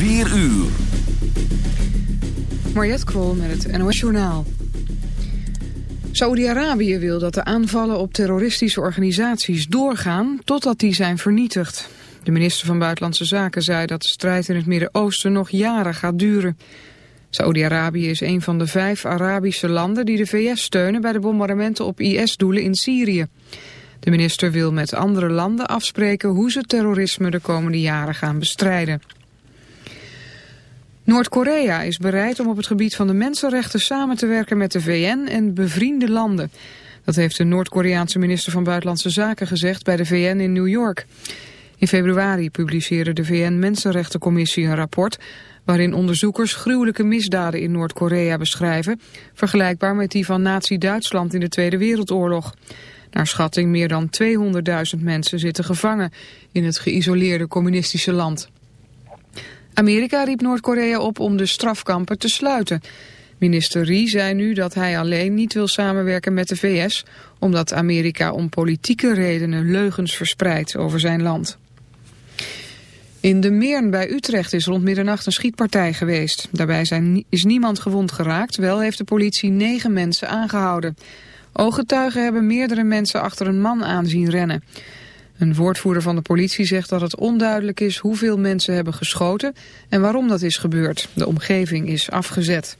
4 uur. Mariette Krol met het NOS Journaal. Saoedi-Arabië wil dat de aanvallen op terroristische organisaties doorgaan totdat die zijn vernietigd. De minister van Buitenlandse Zaken zei dat de strijd in het Midden-Oosten nog jaren gaat duren. Saoedi-Arabië is een van de vijf Arabische landen die de VS steunen bij de bombardementen op IS-doelen in Syrië. De minister wil met andere landen afspreken hoe ze terrorisme de komende jaren gaan bestrijden. Noord-Korea is bereid om op het gebied van de mensenrechten samen te werken met de VN en bevriende landen. Dat heeft de Noord-Koreaanse minister van Buitenlandse Zaken gezegd bij de VN in New York. In februari publiceerde de VN-Mensenrechtencommissie een rapport... waarin onderzoekers gruwelijke misdaden in Noord-Korea beschrijven... vergelijkbaar met die van nazi-Duitsland in de Tweede Wereldoorlog. Naar schatting meer dan 200.000 mensen zitten gevangen in het geïsoleerde communistische land. Amerika riep Noord-Korea op om de strafkampen te sluiten. Minister Ri zei nu dat hij alleen niet wil samenwerken met de VS... omdat Amerika om politieke redenen leugens verspreidt over zijn land. In de Meern bij Utrecht is rond middernacht een schietpartij geweest. Daarbij zijn, is niemand gewond geraakt, wel heeft de politie negen mensen aangehouden. Ooggetuigen hebben meerdere mensen achter een man aan zien rennen. Een woordvoerder van de politie zegt dat het onduidelijk is hoeveel mensen hebben geschoten en waarom dat is gebeurd. De omgeving is afgezet.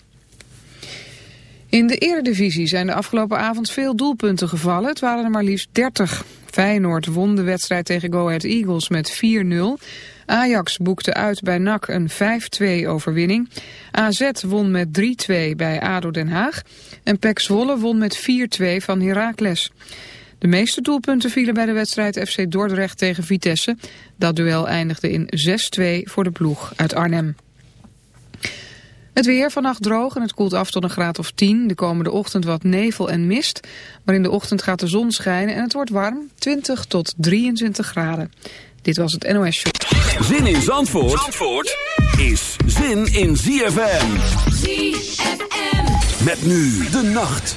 In de eredivisie zijn de afgelopen avond veel doelpunten gevallen. Het waren er maar liefst 30. Feyenoord won de wedstrijd tegen Go Ahead Eagles met 4-0. Ajax boekte uit bij NAC een 5-2 overwinning. AZ won met 3-2 bij ADO Den Haag. En PEC Zwolle won met 4-2 van Heracles. De meeste doelpunten vielen bij de wedstrijd FC Dordrecht tegen Vitesse. Dat duel eindigde in 6-2 voor de ploeg uit Arnhem. Het weer vannacht droog en het koelt af tot een graad of 10. De komende ochtend wat nevel en mist. Maar in de ochtend gaat de zon schijnen en het wordt warm. 20 tot 23 graden. Dit was het NOS Show. Zin in Zandvoort, Zandvoort is zin in ZFM. ZFM. Met nu de nacht.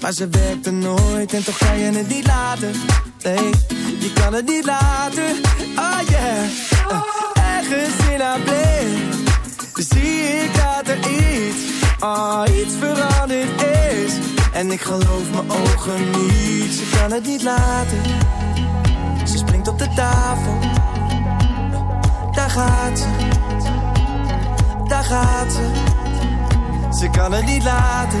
Maar ze, werkte nooit en toch kan je het niet laten. Nee, je kan het niet laten. Oh yeah. Uh, ergens in haar blik. Zie ik dat er iets, oh, iets veranderd is. En ik geloof mijn ogen niet. Ze kan het niet laten. Ze springt op de tafel. Daar gaat ze. Daar gaat ze. Ze kan het niet laten.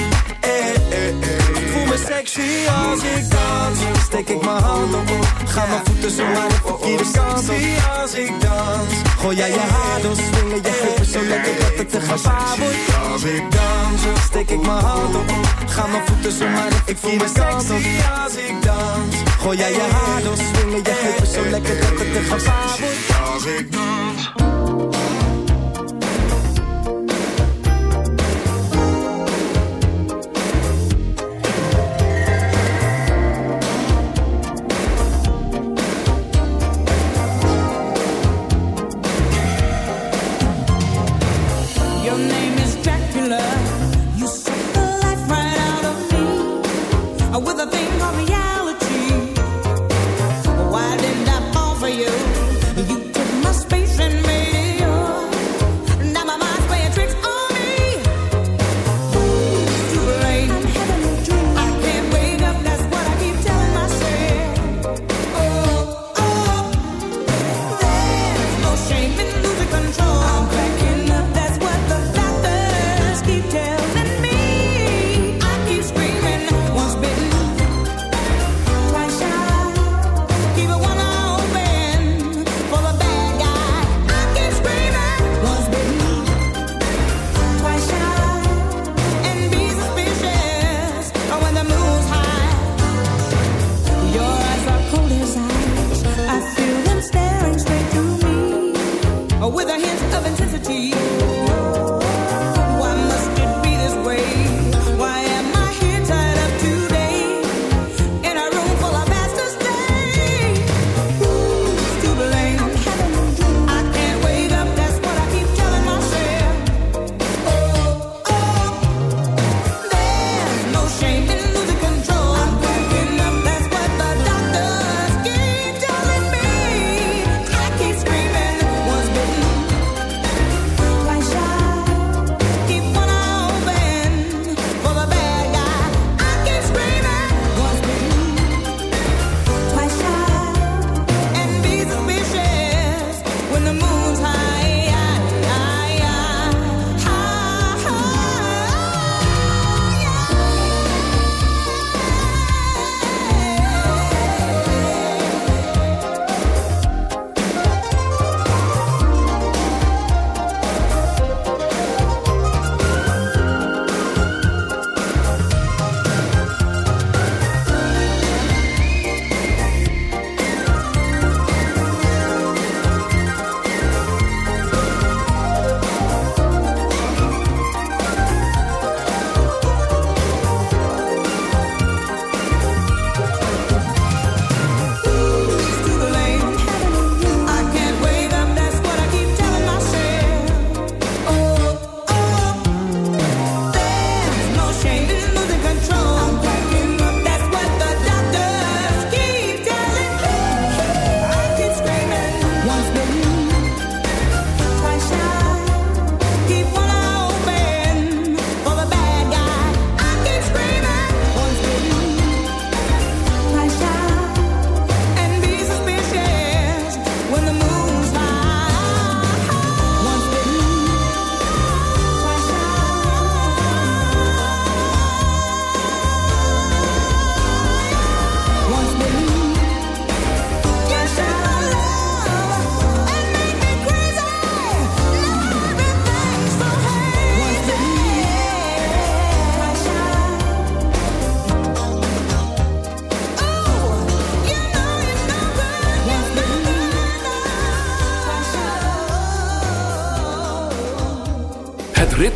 me sexy als ik dans. Steek ik mijn hand op. Ga mijn voeten zo maar de verkeerde kant op. als ik dans. Gooi jij je haar door, swingen je heupen zo lekker dat het te gevaar wordt. Als ik dans, steek ik mijn hand op. Ga mijn voeten zo maar de verkeerde kant op. als ik dans. Gooi jij je haar door, swingen je heupen zo lekker dat het te gevaar wordt. Als ik dans.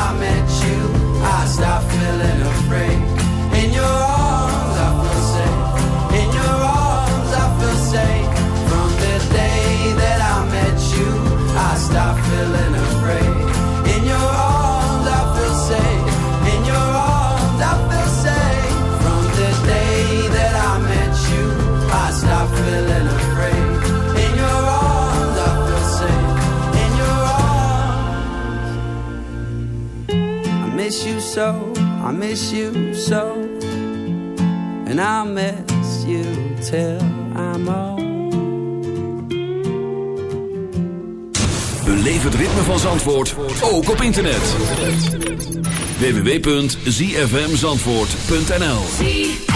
I so. I miss you so. And I'll miss you till I'm old. Beleef het ritme van Zandvoort, ook op internet. www.zfmzandvoort.nl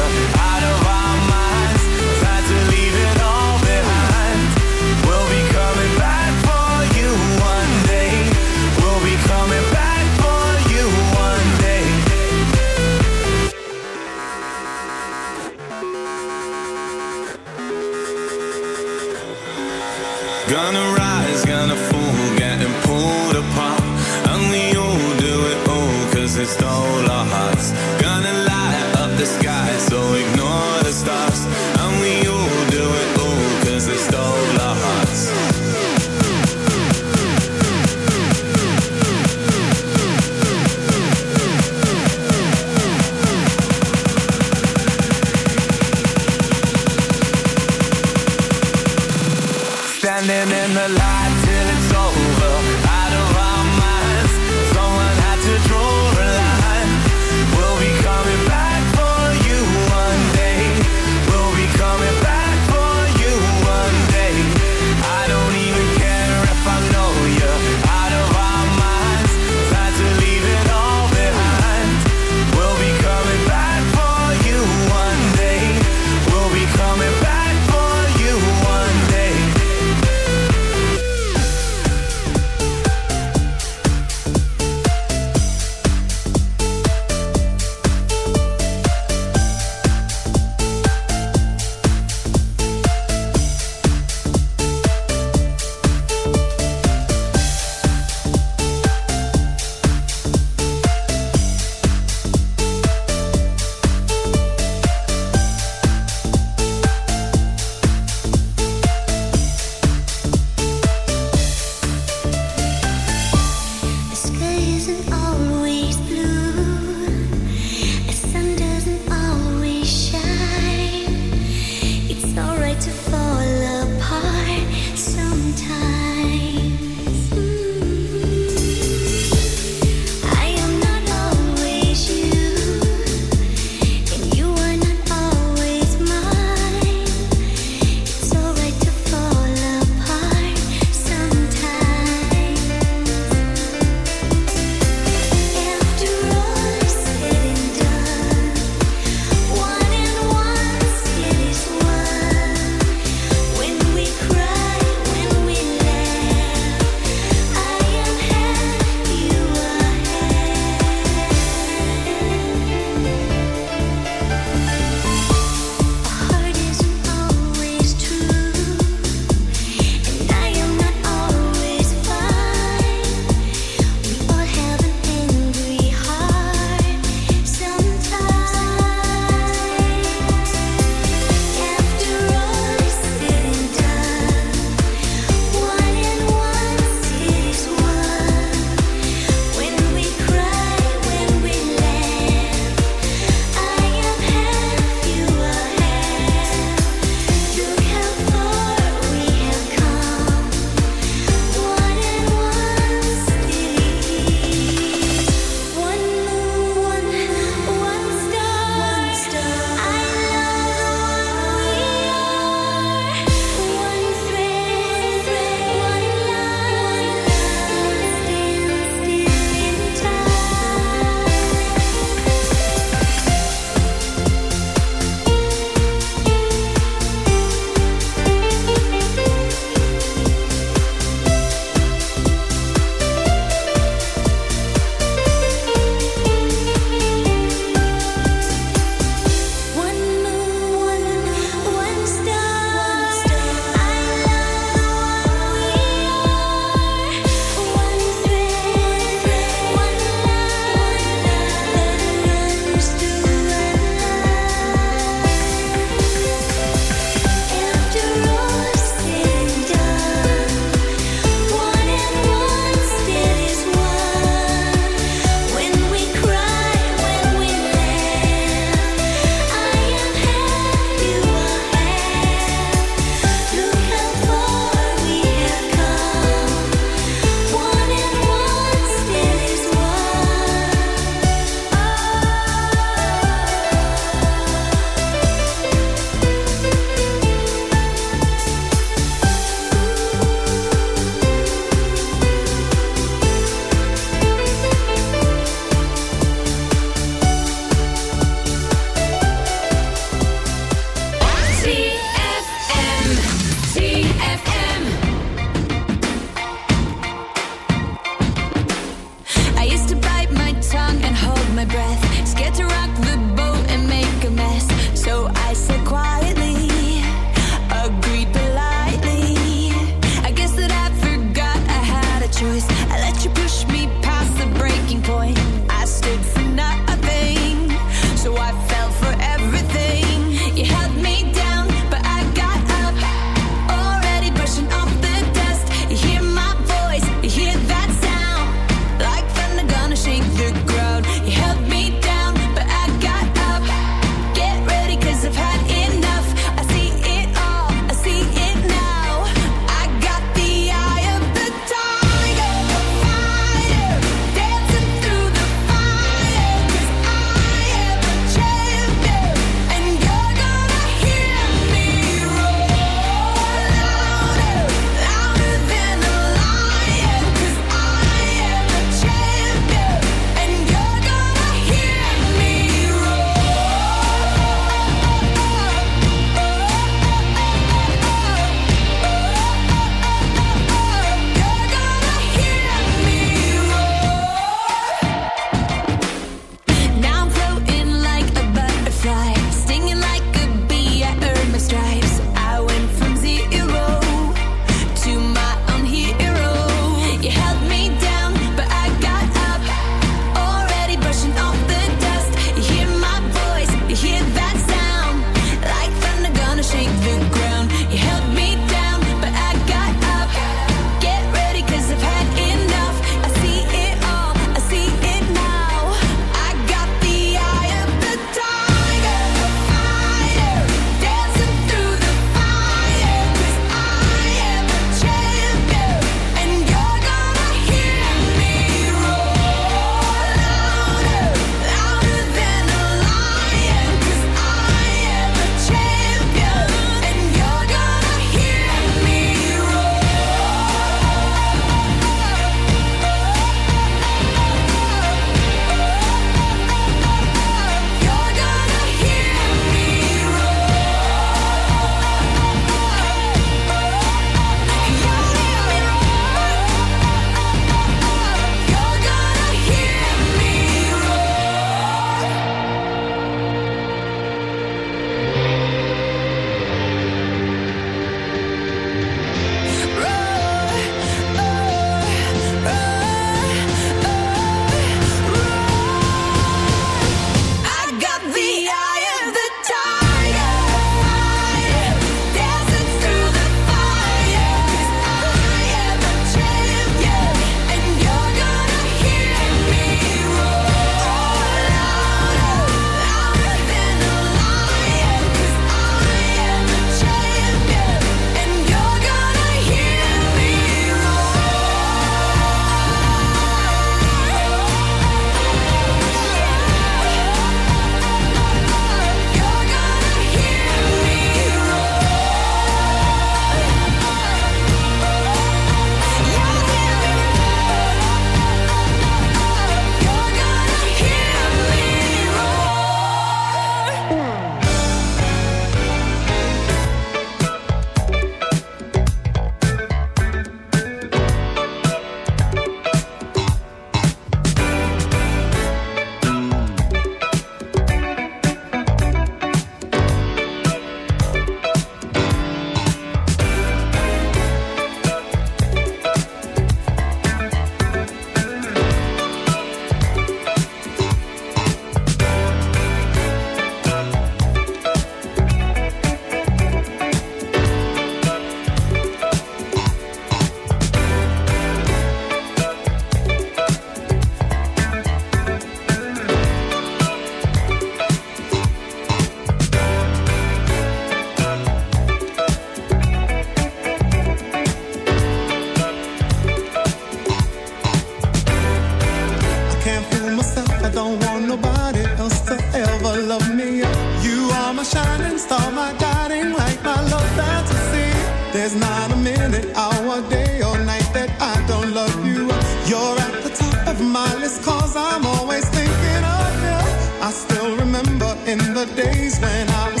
days when I was.